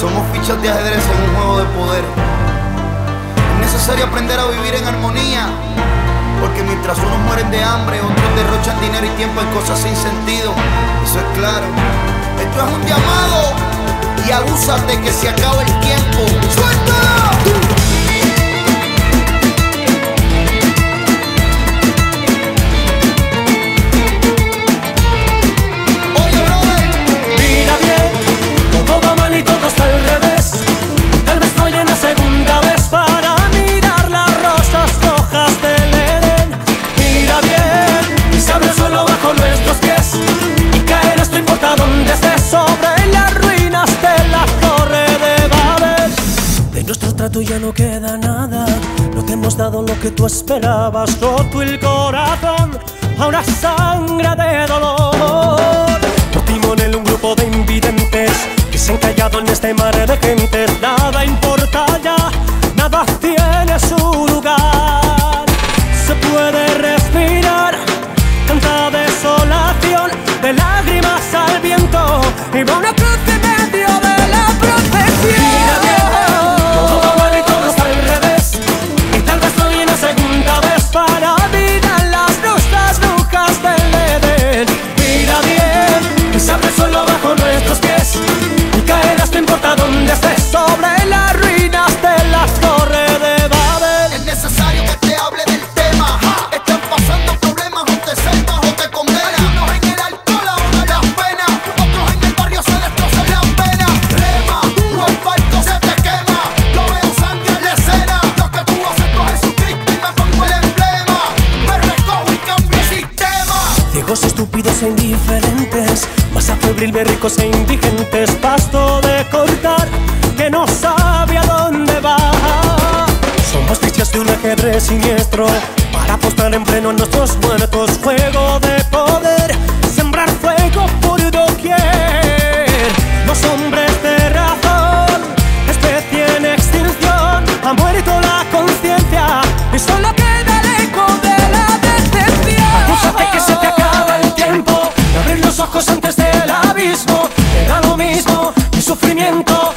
Somos fichas de ajedrez en un juego de poder. Es necesario aprender a vivir en armonía. Porque mientras unos mueren de hambre, otros derrochan dinero y tiempo en cosas sin sentido. Eso es claro. Esto es un llamado. Y abúsate que se acaba el tiempo. ¡Suelta! Ya no queda nada. No te hemos dado lo que tú esperabas. Roto el corazón a una sangre de dolor. En un grupo de invidentes que se han callado en este mar de gentes. Nada importa ya, nada tiene su lugar. Se puede respirar, tanta desolación de lágrimas al viento y una estúpidos e indiferentes, más a febril de ricos e indigentes, pasto de cortar que no sabe a dónde va. Somos fichas de un ajedrez siniestro para apostar en pleno a nuestros muertos, juego de poder, sufrimiento,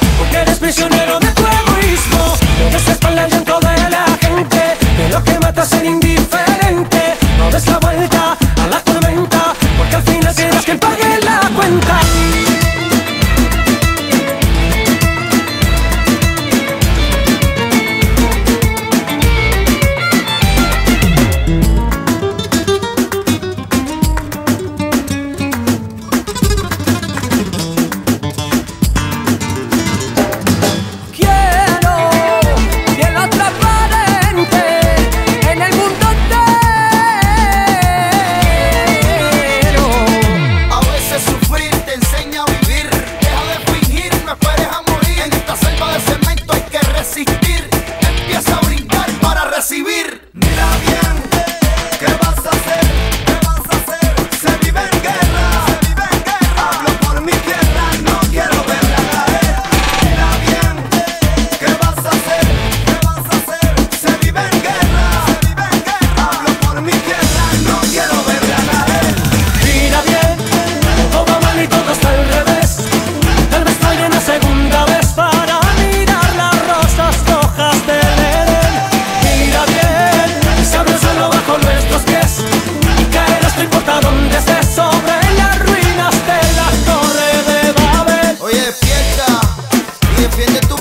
bien